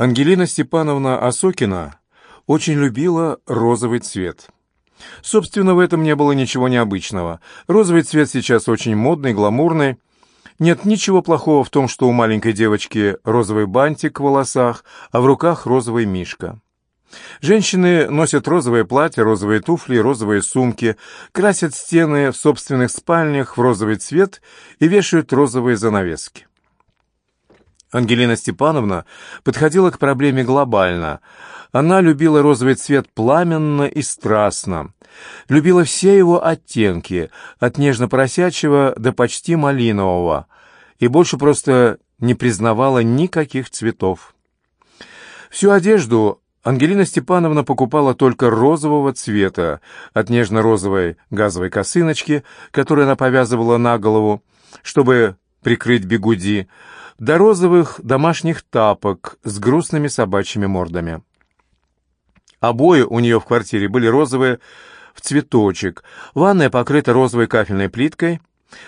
Ангелина Степановна Осокина очень любила розовый цвет. Собственно, в этом не было ничего необычного. Розовый цвет сейчас очень модный, гламурный. Нет ничего плохого в том, что у маленькой девочки розовый бантик в волосах, а в руках розовый мишка. Женщины носят розовые платья, розовые туфли, розовые сумки, красят стены в собственных спальнях в розовый цвет и вешают розовые занавески. Ангелина Степановна подходила к проблеме глобально. Она любила розовый цвет пламенно и страстно, любила все его оттенки, от нежно-поросячьего до почти малинового, и больше просто не признавала никаких цветов. Всю одежду Ангелина Степановна покупала только розового цвета, от нежно-розовой газовой косыночки, которую она повязывала на голову, чтобы прикрыть бегуди, до розовых домашних тапок с грустными собачьими мордами. Обои у нее в квартире были розовые в цветочек, ванная покрыта розовой кафельной плиткой.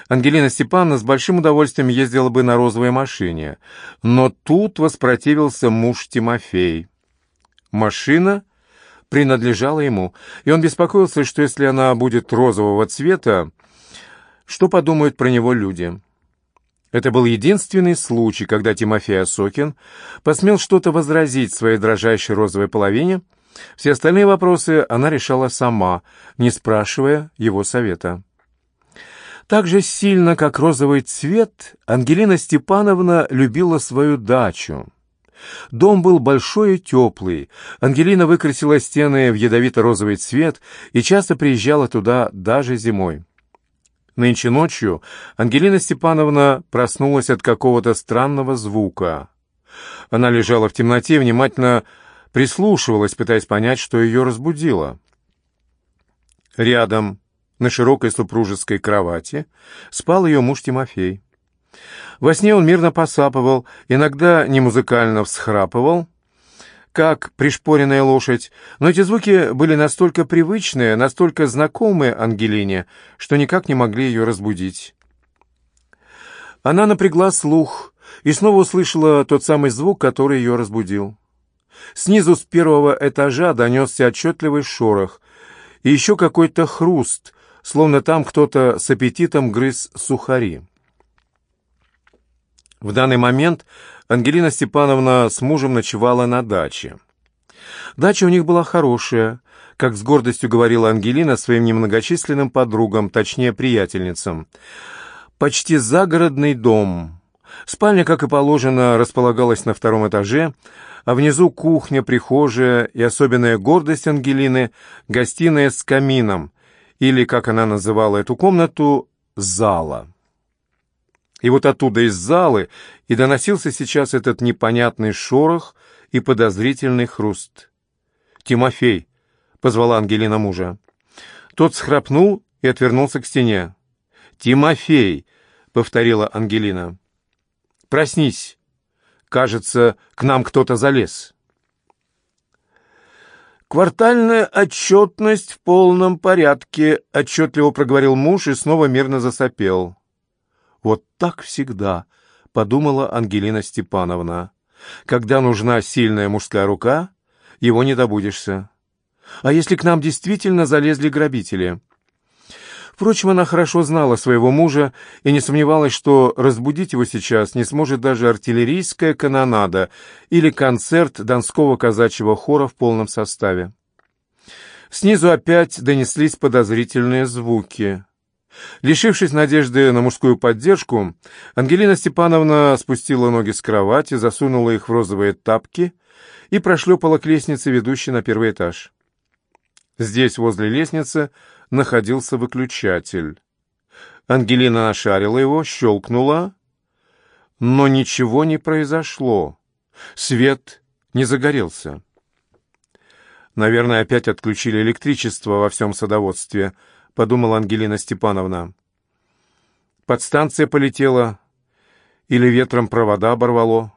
Ангелина Степановна с большим удовольствием ездила бы на розовой машине, но тут воспротивился муж Тимофей. Машина принадлежала ему, и он беспокоился, что если она будет розового цвета, что подумают про него люди. Это был единственный случай, когда Тимофей Осокин посмел что-то возразить своей дрожащей розовой половине. Все остальные вопросы она решала сама, не спрашивая его совета. Так же сильно, как розовый цвет, Ангелина Степановна любила свою дачу. Дом был большой и теплый. Ангелина выкрасила стены в ядовито-розовый цвет и часто приезжала туда даже зимой. Нынче ночью Ангелина Степановна проснулась от какого-то странного звука. Она лежала в темноте и внимательно прислушивалась, пытаясь понять, что ее разбудило. Рядом, на широкой супружеской кровати, спал ее муж Тимофей. Во сне он мирно посапывал, иногда немузыкально всхрапывал, как пришпоренная лошадь, но эти звуки были настолько привычные, настолько знакомые Ангелине, что никак не могли ее разбудить. Она напрягла слух и снова услышала тот самый звук, который ее разбудил. Снизу с первого этажа донесся отчетливый шорох и еще какой-то хруст, словно там кто-то с аппетитом грыз сухари. В данный момент Ангелина Степановна с мужем ночевала на даче. Дача у них была хорошая, как с гордостью говорила Ангелина своим немногочисленным подругам, точнее приятельницам. Почти загородный дом. Спальня, как и положено, располагалась на втором этаже, а внизу кухня, прихожая и особенная гордость Ангелины — гостиная с камином, или, как она называла эту комнату, зала. И вот оттуда из залы и доносился сейчас этот непонятный шорох и подозрительный хруст. «Тимофей!» — позвала Ангелина мужа. Тот схрапнул и отвернулся к стене. «Тимофей!» — повторила Ангелина. «Проснись! Кажется, к нам кто-то залез». «Квартальная отчетность в полном порядке», — отчетливо проговорил муж и снова мирно засопел. «Вот так всегда», — подумала Ангелина Степановна. «Когда нужна сильная мужская рука, его не добудешься. А если к нам действительно залезли грабители?» Впрочем, она хорошо знала своего мужа и не сомневалась, что разбудить его сейчас не сможет даже артиллерийская канонада или концерт Донского казачьего хора в полном составе. Снизу опять донеслись подозрительные звуки. Лишившись надежды на мужскую поддержку, Ангелина Степановна спустила ноги с кровати, засунула их в розовые тапки и прошлепала к лестнице, ведущей на первый этаж. Здесь, возле лестницы, находился выключатель. Ангелина нашарила его, щелкнула, но ничего не произошло. Свет не загорелся. Наверное, опять отключили электричество во всем садоводстве —— подумала Ангелина Степановна. Подстанция полетела или ветром провода оборвало.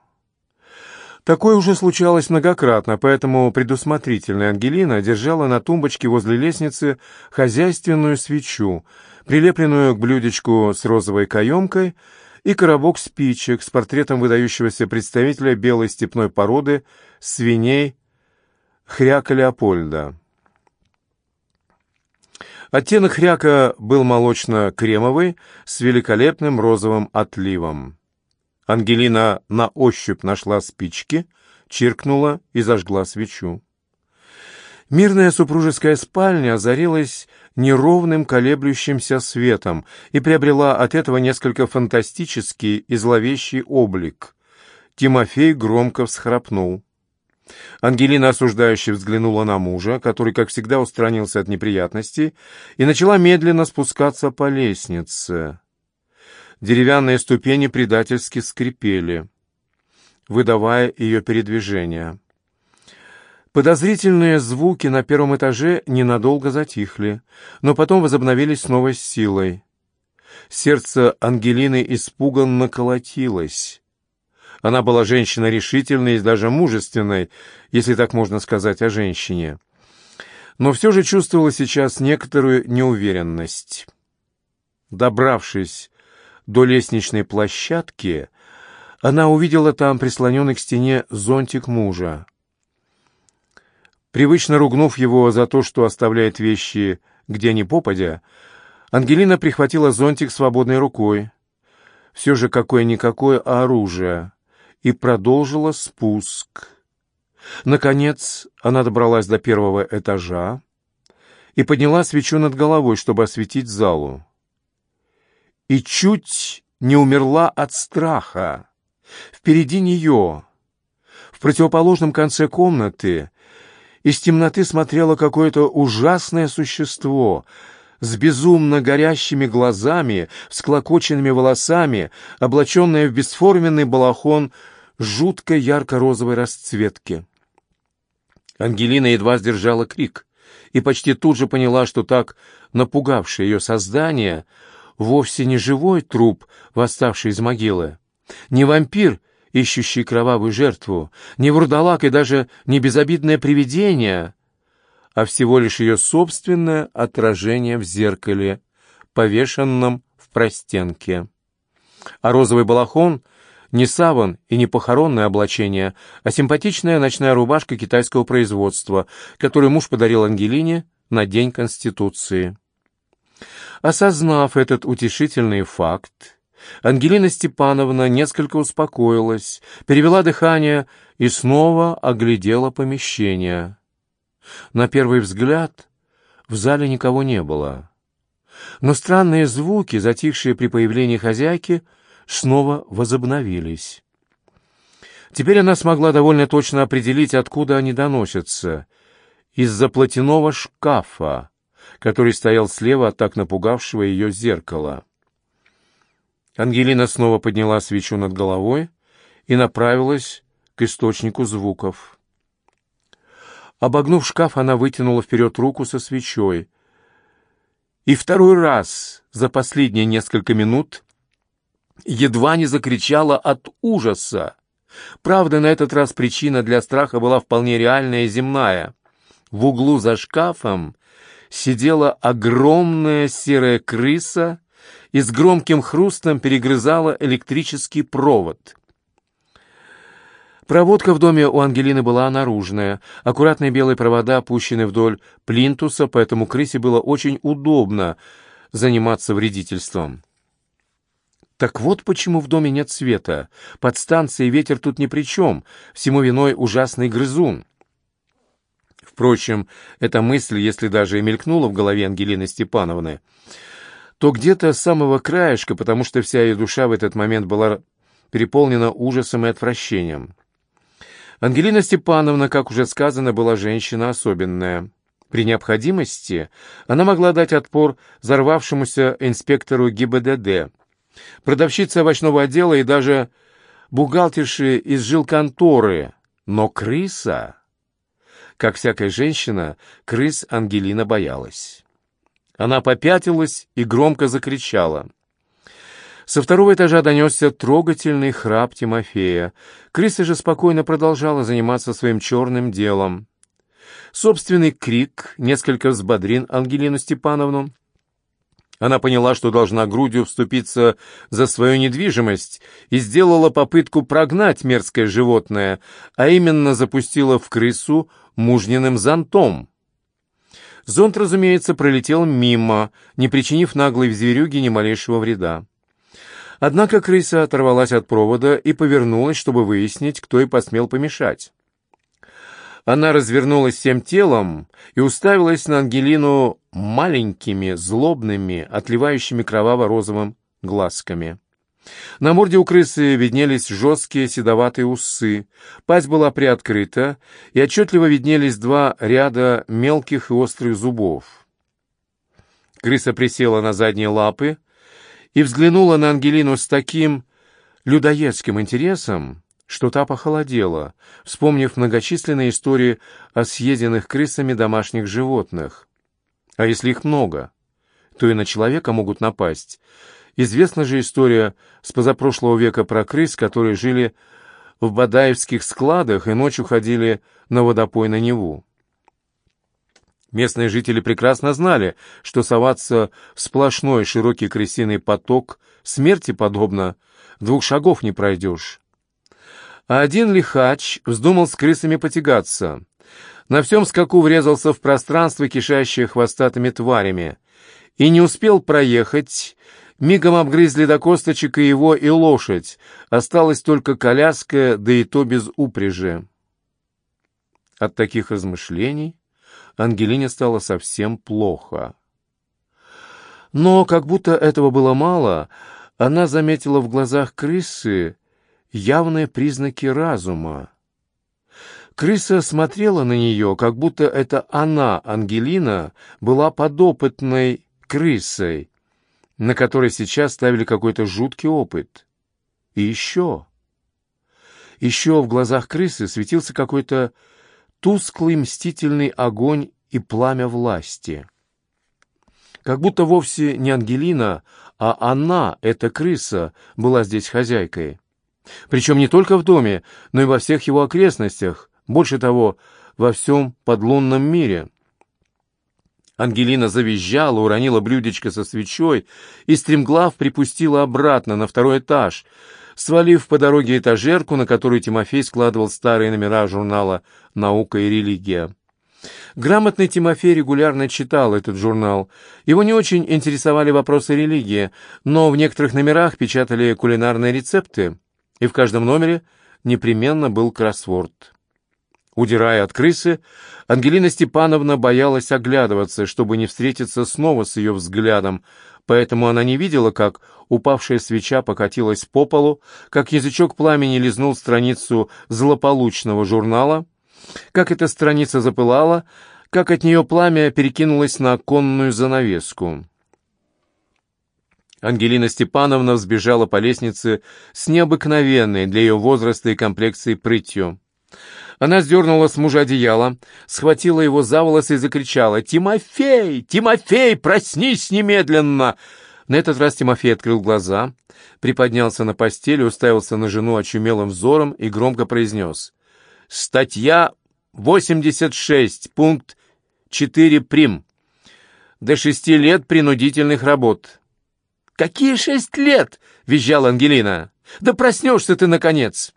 Такое уже случалось многократно, поэтому предусмотрительная Ангелина держала на тумбочке возле лестницы хозяйственную свечу, прилепленную к блюдечку с розовой каемкой, и коробок спичек с портретом выдающегося представителя белой степной породы свиней хряка Леопольда. Оттенок хряка был молочно-кремовый с великолепным розовым отливом. Ангелина на ощупь нашла спички, чиркнула и зажгла свечу. Мирная супружеская спальня озарилась неровным колеблющимся светом и приобрела от этого несколько фантастический и зловещий облик. Тимофей громко всхрапнул. Ангелина осуждающе взглянула на мужа, который, как всегда, устранился от неприятностей, и начала медленно спускаться по лестнице. Деревянные ступени предательски скрипели, выдавая ее передвижение. Подозрительные звуки на первом этаже ненадолго затихли, но потом возобновились с новой силой. Сердце Ангелины испуганно колотилось. Она была женщина решительной и даже мужественной, если так можно сказать о женщине. Но все же чувствовала сейчас некоторую неуверенность. Добравшись до лестничной площадки, она увидела там прислоненный к стене зонтик мужа. Привычно ругнув его за то, что оставляет вещи где ни попадя, Ангелина прихватила зонтик свободной рукой. Все же какое-никакое оружие. И продолжила спуск. Наконец она добралась до первого этажа и подняла свечу над головой, чтобы осветить залу. И чуть не умерла от страха. Впереди нее, в противоположном конце комнаты, из темноты смотрело какое-то ужасное существо с безумно горящими глазами, всклокоченными волосами, облаченное в бесформенный балахон жуткой ярко-розовой расцветки. Ангелина едва сдержала крик и почти тут же поняла, что так напугавшее ее создание вовсе не живой труп, восставший из могилы, не вампир — ищущий кровавую жертву, не вурдалак и даже не безобидное привидение, а всего лишь ее собственное отражение в зеркале, повешенном в простенке. А розовый балахон — не саван и не похоронное облачение, а симпатичная ночная рубашка китайского производства, которую муж подарил Ангелине на День Конституции. Осознав этот утешительный факт, Ангелина Степановна несколько успокоилась, перевела дыхание и снова оглядела помещение. На первый взгляд в зале никого не было. Но странные звуки, затихшие при появлении хозяйки, снова возобновились. Теперь она смогла довольно точно определить, откуда они доносятся. Из-за платяного шкафа, который стоял слева от так напугавшего ее зеркала. Ангелина снова подняла свечу над головой и направилась к источнику звуков. Обогнув шкаф, она вытянула вперед руку со свечой. И второй раз за последние несколько минут едва не закричала от ужаса. Правда, на этот раз причина для страха была вполне реальная и земная. В углу за шкафом сидела огромная серая крыса и с громким хрустом перегрызала электрический провод. Проводка в доме у Ангелины была наружная. Аккуратные белые провода опущены вдоль плинтуса, поэтому крысе было очень удобно заниматься вредительством. Так вот почему в доме нет света. Подстанция и ветер тут ни при чем. Всему виной ужасный грызун. Впрочем, эта мысль, если даже и мелькнула в голове Ангелины Степановны, то где-то с самого краешка, потому что вся ее душа в этот момент была переполнена ужасом и отвращением. Ангелина Степановна, как уже сказано, была женщина особенная. При необходимости она могла дать отпор взорвавшемуся инспектору ГИБДД, продавщице овощного отдела и даже бухгалтерши из жилконторы. Но крыса... Как всякая женщина, крыс Ангелина боялась. Она попятилась и громко закричала. Со второго этажа донесся трогательный храп Тимофея. Крыса же спокойно продолжала заниматься своим черным делом. Собственный крик несколько взбодрин Ангелину Степановну. Она поняла, что должна грудью вступиться за свою недвижимость и сделала попытку прогнать мерзкое животное, а именно запустила в крысу мужниным зонтом. Зонт, разумеется, пролетел мимо, не причинив наглой зверюге ни малейшего вреда. Однако крыса оторвалась от провода и повернулась, чтобы выяснить, кто и посмел помешать. Она развернулась всем телом и уставилась на Ангелину маленькими, злобными, отливающими кроваво-розовым глазками. На морде у крысы виднелись жесткие седоватые усы, пасть была приоткрыта, и отчетливо виднелись два ряда мелких и острых зубов. Крыса присела на задние лапы и взглянула на Ангелину с таким людоедским интересом, что та похолодела, вспомнив многочисленные истории о съеденных крысами домашних животных. А если их много, то и на человека могут напасть. Известна же история с позапрошлого века про крыс, которые жили в Бадаевских складах и ночью ходили на водопой на Неву. Местные жители прекрасно знали, что соваться в сплошной широкий крысиный поток смерти подобно, двух шагов не пройдешь. А один лихач вздумал с крысами потягаться. На всем скаку врезался в пространство, кишащее хвостатыми тварями. И не успел проехать, мигом обгрызли до косточек и его, и лошадь. Осталась только коляска, да и то без упряжи. От таких размышлений Ангелине стало совсем плохо. Но, как будто этого было мало, она заметила в глазах крысы явные признаки разума. Крыса смотрела на нее, как будто это она, Ангелина, была подопытной крысой, на которой сейчас ставили какой-то жуткий опыт. И еще... Еще в глазах крысы светился какой-то тусклый мстительный огонь и пламя власти. Как будто вовсе не Ангелина, а она, эта крыса, была здесь хозяйкой. Причем не только в доме, но и во всех его окрестностях, больше того, во всем подлунном мире. Ангелина завизжала, уронила блюдечко со свечой и стремглав припустила обратно на второй этаж, свалив по дороге этажерку, на которую Тимофей складывал старые номера журнала «Наука и религия». Грамотный Тимофей регулярно читал этот журнал. Его не очень интересовали вопросы религии, но в некоторых номерах печатали кулинарные рецепты и в каждом номере непременно был кроссворд. Удирая от крысы, Ангелина Степановна боялась оглядываться, чтобы не встретиться снова с ее взглядом, поэтому она не видела, как упавшая свеча покатилась по полу, как язычок пламени лизнул страницу злополучного журнала, как эта страница запылала, как от нее пламя перекинулось на оконную занавеску. Ангелина Степановна взбежала по лестнице с необыкновенной для ее возраста и комплекции прытью. Она сдернула с мужа одеяло, схватила его за волосы и закричала «Тимофей! Тимофей, проснись немедленно!» На этот раз Тимофей открыл глаза, приподнялся на постели, уставился на жену очумелым взором и громко произнес «Статья 86, пункт 4 прим. До шести лет принудительных работ. «Какие шесть лет?» — визжала Ангелина. «Да проснешься ты, наконец!»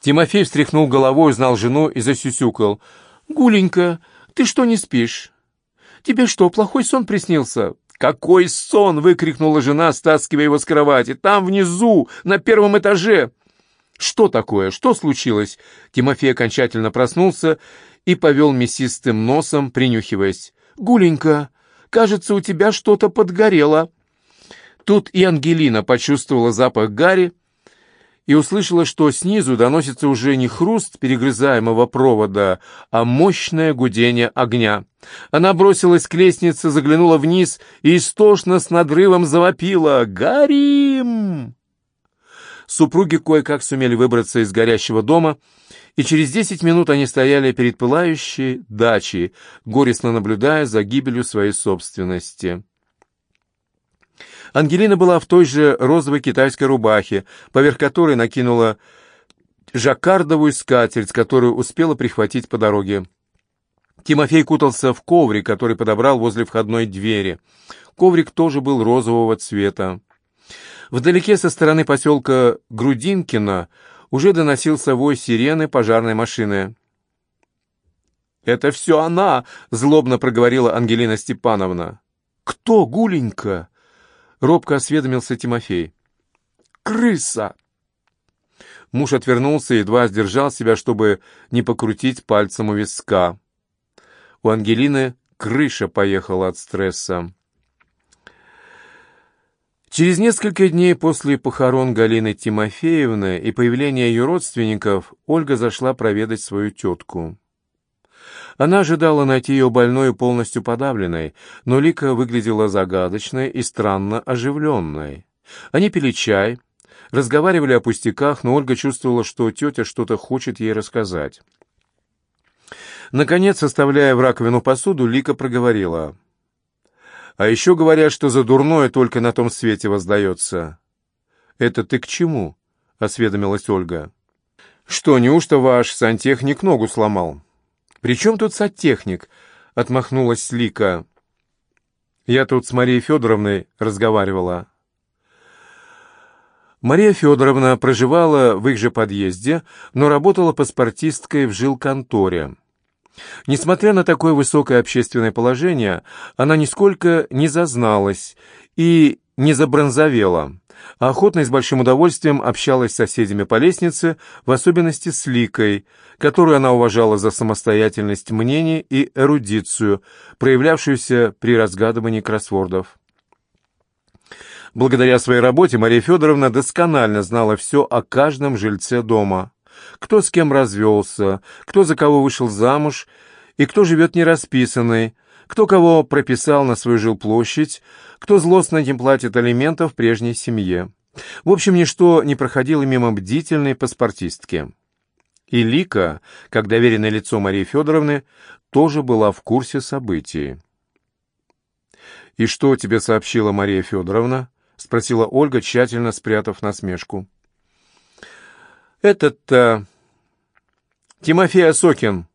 Тимофей встряхнул головой, узнал жену и засюсюкал. «Гуленька, ты что не спишь? Тебе что, плохой сон приснился?» «Какой сон!» — выкрикнула жена, стаскивая его с кровати. «Там внизу, на первом этаже!» «Что такое? Что случилось?» Тимофей окончательно проснулся и повел мясистым носом, принюхиваясь. «Гуленька, кажется, у тебя что-то подгорело». Тут и Ангелина почувствовала запах гари и услышала, что снизу доносится уже не хруст перегрызаемого провода, а мощное гудение огня. Она бросилась к лестнице, заглянула вниз и истошно с надрывом завопила «Горим!». Супруги кое-как сумели выбраться из горящего дома, и через десять минут они стояли перед пылающей дачей, горестно наблюдая за гибелью своей собственности. Ангелина была в той же розовой китайской рубахе, поверх которой накинула жаккардовую скатерть, которую успела прихватить по дороге. Тимофей кутался в коврик, который подобрал возле входной двери. Коврик тоже был розового цвета. Вдалеке со стороны поселка Грудинкино уже доносился вой сирены пожарной машины. «Это все она!» — злобно проговорила Ангелина Степановна. «Кто, Гуленька?» — робко осведомился Тимофей. «Крыса!» Муж отвернулся и едва сдержал себя, чтобы не покрутить пальцем у виска. У Ангелины крыша поехала от стресса. Через несколько дней после похорон Галины Тимофеевны и появления ее родственников Ольга зашла проведать свою тетку. Она ожидала найти ее больной и полностью подавленной, но Лика выглядела загадочной и странно оживленной. Они пили чай, разговаривали о пустяках, но Ольга чувствовала, что тетя что-то хочет ей рассказать. Наконец, оставляя в раковину посуду, Лика проговорила. «А еще говорят, что за дурное только на том свете воздается». «Это ты к чему?» — осведомилась Ольга. «Что, неужто ваш сантехник ногу сломал?» «При чем тут садтехник?» — отмахнулась Лика. «Я тут с Марией Федоровной разговаривала». Мария Федоровна проживала в их же подъезде, но работала паспортисткой в жилконторе. Несмотря на такое высокое общественное положение, она нисколько не зазналась и не забронзовела, охотно и с большим удовольствием общалась с соседями по лестнице, в особенности с Ликой, которую она уважала за самостоятельность мнений и эрудицию, проявлявшуюся при разгадывании кроссвордов. Благодаря своей работе Мария Федоровна досконально знала все о каждом жильце дома. Кто с кем развелся, кто за кого вышел замуж и кто живет нерасписанный, кто кого прописал на свою жилплощадь, кто злостно не платит алиментов прежней семье. В общем, ничто не проходило мимо бдительной паспортистки. И Лика, как доверенное лицо Марии Федоровны, тоже была в курсе событий. «И что тебе сообщила Мария Федоровна?» — спросила Ольга, тщательно спрятав насмешку. «Этот-то... Тимофей Осокин,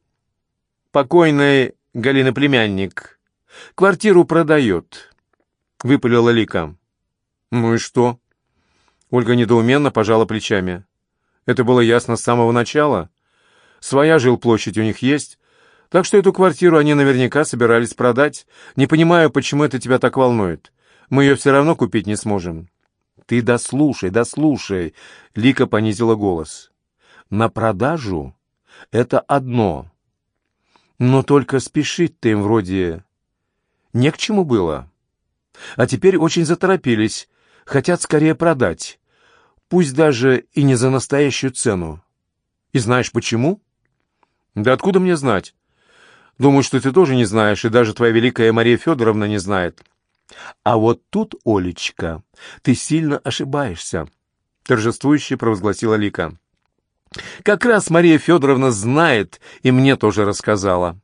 покойный Галина племянник, квартиру продает», — выпалила Лика. «Ну и что?» Ольга недоуменно пожала плечами. Это было ясно с самого начала. Своя жилплощадь у них есть, так что эту квартиру они наверняка собирались продать. Не понимаю, почему это тебя так волнует. Мы ее все равно купить не сможем». «Ты дослушай, дослушай!» — Лика понизила голос. «На продажу это одно. Но только спешить-то им вроде не к чему было. А теперь очень заторопились, хотят скорее продать пусть даже и не за настоящую цену. И знаешь почему? Да откуда мне знать? Думаю, что ты тоже не знаешь, и даже твоя великая Мария Федоровна не знает. А вот тут, Олечка, ты сильно ошибаешься, торжествующе провозгласила Лика. Как раз Мария Федоровна знает и мне тоже рассказала.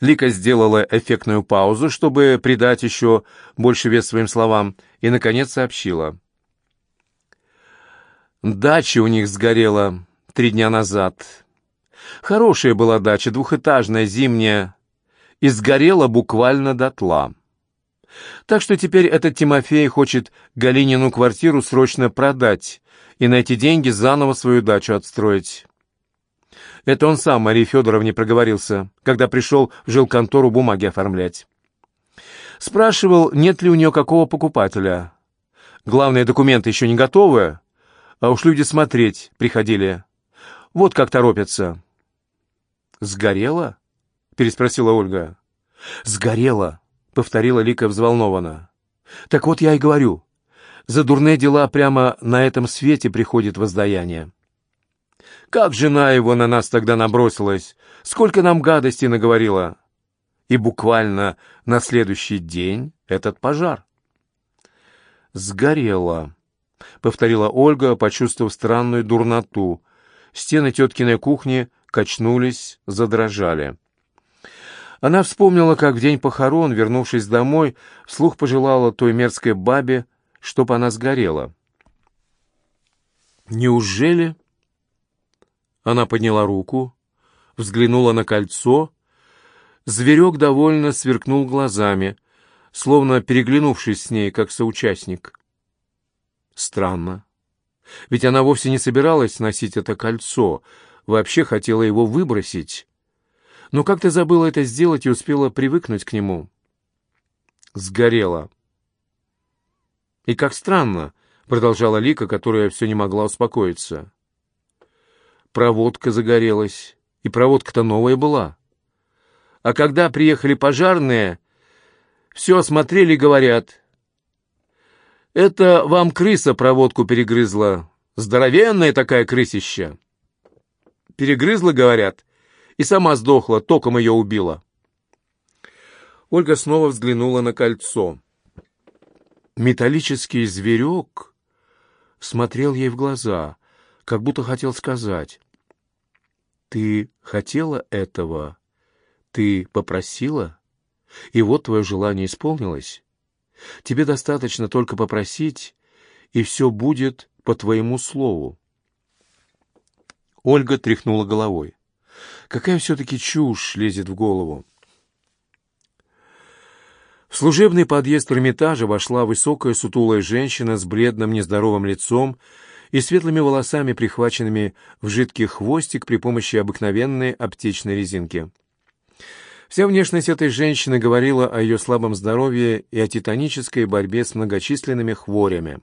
Лика сделала эффектную паузу, чтобы придать еще больше вес своим словам, и, наконец, сообщила. Дача у них сгорела три дня назад. Хорошая была дача, двухэтажная, зимняя, и сгорела буквально дотла. Так что теперь этот Тимофей хочет Галинину квартиру срочно продать и на эти деньги заново свою дачу отстроить. Это он сам Марии Федоровне проговорился, когда пришел в жилконтору бумаги оформлять. Спрашивал, нет ли у нее какого покупателя. Главные документы еще не готовы, а уж люди смотреть приходили. Вот как торопятся. «Сгорело?» — переспросила Ольга. «Сгорело», — повторила Лика взволнованно. «Так вот я и говорю. За дурные дела прямо на этом свете приходит воздаяние». Как жена его на нас тогда набросилась, сколько нам гадости наговорила. И буквально на следующий день этот пожар. Сгорело. — повторила Ольга, почувствовав странную дурноту. Стены теткиной кухни качнулись, задрожали. Она вспомнила, как в день похорон, вернувшись домой, вслух пожелала той мерзкой бабе, чтоб она сгорела. «Неужели?» Она подняла руку, взглянула на кольцо, Зверек довольно сверкнул глазами, словно переглянувшись с ней, как соучастник. Странно. Ведь она вовсе не собиралась носить это кольцо, вообще хотела его выбросить. Но как-то забыла это сделать и успела привыкнуть к нему. Сгорела. И как странно, продолжала Лика, которая все не могла успокоиться. Проводка загорелась, и проводка-то новая была. А когда приехали пожарные, все осмотрели и говорят, «Это вам крыса проводку перегрызла, здоровенная такая крысища». Перегрызла, говорят, и сама сдохла, током ее убила. Ольга снова взглянула на кольцо. Металлический зверек смотрел ей в глаза, как будто хотел сказать, «Ты хотела этого? Ты попросила? И вот твое желание исполнилось? Тебе достаточно только попросить, и все будет по твоему слову». Ольга тряхнула головой. Какая все-таки чушь лезет в голову? В служебный подъезд Эрмитажа вошла высокая сутулая женщина с бледным нездоровым лицом и светлыми волосами, прихваченными в жидкий хвостик при помощи обыкновенной аптечной резинки. Вся внешность этой женщины говорила о ее слабом здоровье и о титанической борьбе с многочисленными хворями.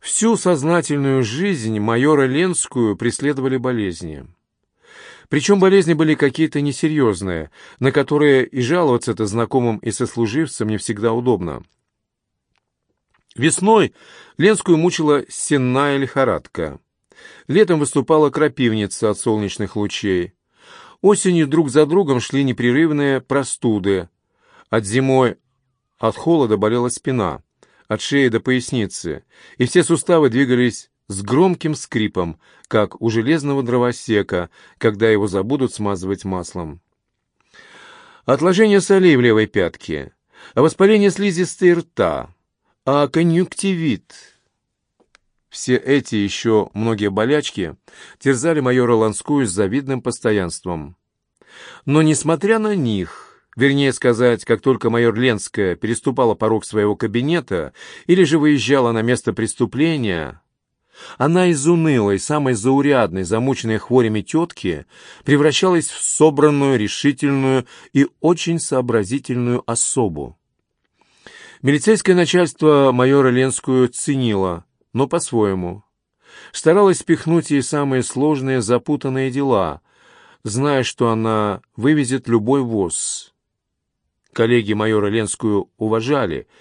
Всю сознательную жизнь майора Ленскую преследовали болезни. Причем болезни были какие-то несерьезные, на которые и жаловаться-то знакомым и сослуживцам не всегда удобно. Весной Ленскую мучила сенная лихорадка. Летом выступала крапивница от солнечных лучей. Осенью друг за другом шли непрерывные простуды. От зимой от холода болела спина, от шеи до поясницы, и все суставы двигались с громким скрипом, как у железного дровосека, когда его забудут смазывать маслом. Отложение солей в левой пятке, воспаление слизистой рта, а конъюнктивит. Все эти еще многие болячки терзали майора Ланскую с завидным постоянством. Но, несмотря на них, вернее сказать, как только майор Ленская переступала порог своего кабинета или же выезжала на место преступления, она из унылой, самой заурядной, замученной хворями тетки превращалась в собранную, решительную и очень сообразительную особу. Милицейское начальство майора Ленскую ценило, но по-своему. Старалась спихнуть ей самые сложные, запутанные дела, зная, что она вывезет любой воз. Коллеги майора Ленскую уважали —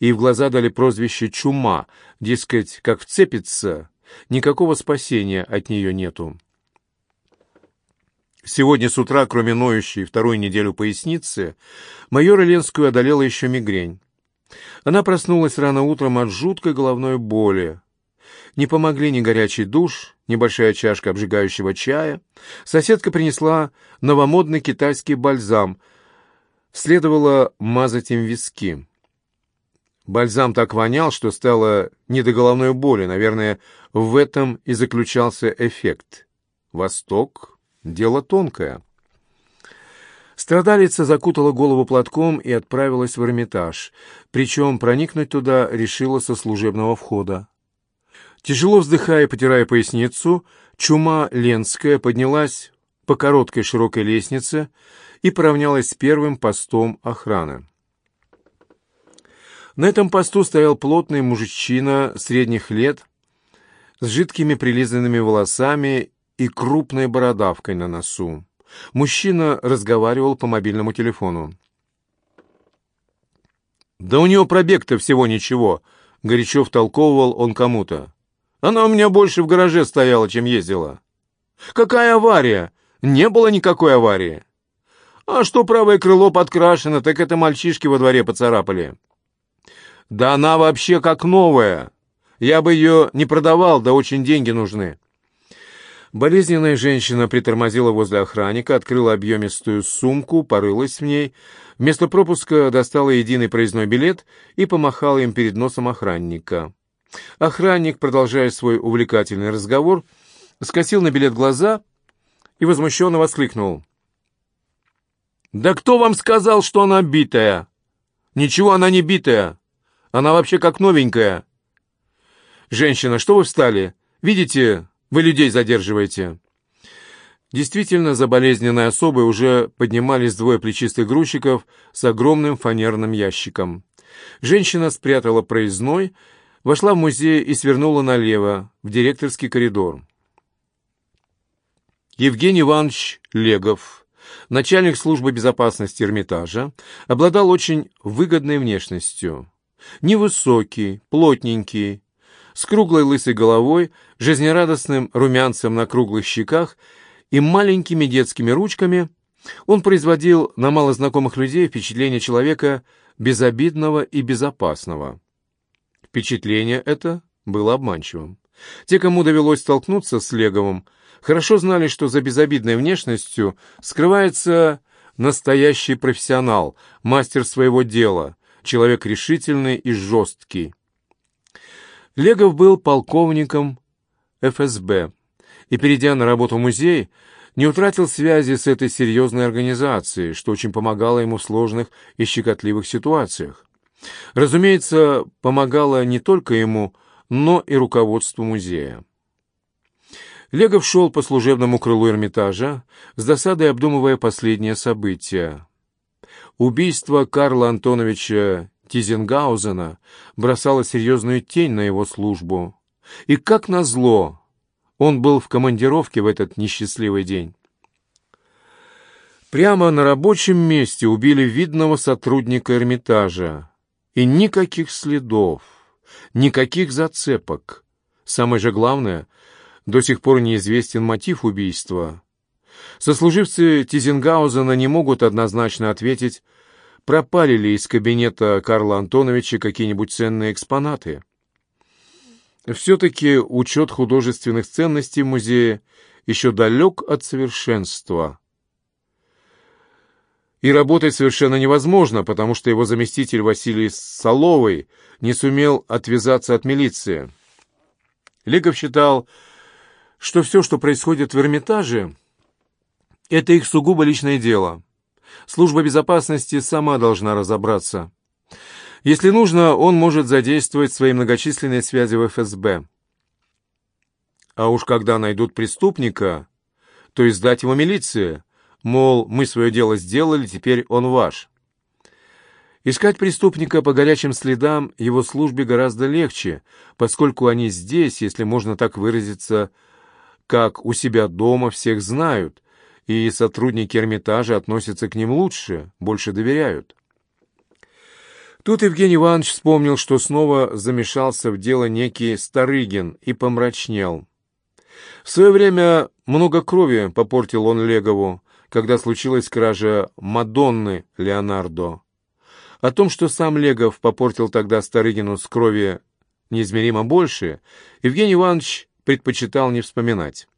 и в глаза дали прозвище «Чума», дескать, как вцепится, никакого спасения от нее нету. Сегодня с утра, кроме ноющей вторую неделю поясницы, майора Ленскую одолела еще мигрень. Она проснулась рано утром от жуткой головной боли. Не помогли ни горячий душ, ни большая чашка обжигающего чая. Соседка принесла новомодный китайский бальзам. Следовало мазать им виски. Бальзам так вонял, что стало не до головной боли. Наверное, в этом и заключался эффект. Восток — дело тонкое. Страдалица закутала голову платком и отправилась в Эрмитаж, причем проникнуть туда решила со служебного входа. Тяжело вздыхая и потирая поясницу, чума Ленская поднялась по короткой широкой лестнице и поравнялась с первым постом охраны. На этом посту стоял плотный мужчина средних лет с жидкими прилизанными волосами и крупной бородавкой на носу. Мужчина разговаривал по мобильному телефону. «Да у него пробег-то всего ничего», — горячо втолковывал он кому-то. «Она у меня больше в гараже стояла, чем ездила». «Какая авария? Не было никакой аварии». «А что правое крыло подкрашено, так это мальчишки во дворе поцарапали». Да она вообще как новая. Я бы ее не продавал, да очень деньги нужны. Болезненная женщина притормозила возле охранника, открыла объемистую сумку, порылась в ней, вместо пропуска достала единый проездной билет и помахала им перед носом охранника. Охранник, продолжая свой увлекательный разговор, скосил на билет глаза и возмущенно воскликнул. «Да кто вам сказал, что она битая?» «Ничего она не битая. Она вообще как новенькая». «Женщина, что вы встали? Видите, вы людей задерживаете». Действительно, за болезненной особой уже поднимались двое плечистых грузчиков с огромным фанерным ящиком. Женщина спрятала проездной, вошла в музей и свернула налево, в директорский коридор. Евгений Иванович Легов, начальник службы безопасности Эрмитажа, обладал очень выгодной внешностью. Невысокий, плотненький, с круглой лысой головой, жизнерадостным румянцем на круглых щеках и маленькими детскими ручками, он производил на малознакомых людей впечатление человека безобидного и безопасного. Впечатление это было обманчивым. Те, кому довелось столкнуться с Леговым, хорошо знали, что за безобидной внешностью скрывается настоящий профессионал, мастер своего дела, человек решительный и жесткий. Легов был полковником ФСБ и, перейдя на работу в музей, не утратил связи с этой серьезной организацией, что очень помогало ему в сложных и щекотливых ситуациях. Разумеется, помогало не только ему, но и руководству музея. Легов шел по служебному крылу Эрмитажа, с досадой обдумывая последние события. Убийство Карла Антоновича Тизенгаузена бросало серьезную тень на его службу. И, как назло, он был в командировке в этот несчастливый день. Прямо на рабочем месте убили видного сотрудника Эрмитажа. И никаких следов, никаких зацепок. Самое же главное — до сих пор неизвестен мотив убийства. Сослуживцы Тизенгаузена не могут однозначно ответить, пропали ли из кабинета Карла Антоновича какие-нибудь ценные экспонаты. Все-таки учет художественных ценностей музея еще далек от совершенства. И работать совершенно невозможно, потому что его заместитель Василий Соловый не сумел отвязаться от милиции. Легов считал, что все, что происходит в Эрмитаже, это их сугубо личное дело. Служба безопасности сама должна разобраться. Если нужно, он может задействовать свои многочисленные связи в ФСБ. А уж когда найдут преступника, то и сдать его милиции, мол, мы свое дело сделали, теперь он ваш. Искать преступника по горячим следам его службе гораздо легче, поскольку они здесь, если можно так выразиться, как у себя дома всех знают, и сотрудники Эрмитажа относятся к ним лучше, больше доверяют. Тут Евгений Иванович вспомнил, что снова замешался в дело некий Старыгин и помрачнел. В свое время много крови попортил он Легову, когда случилась кража Мадонны Леонардо. О том, что сам Легов попортил тогда Старыгину с крови неизмеримо больше, Евгений Иванович предпочитал не вспоминать.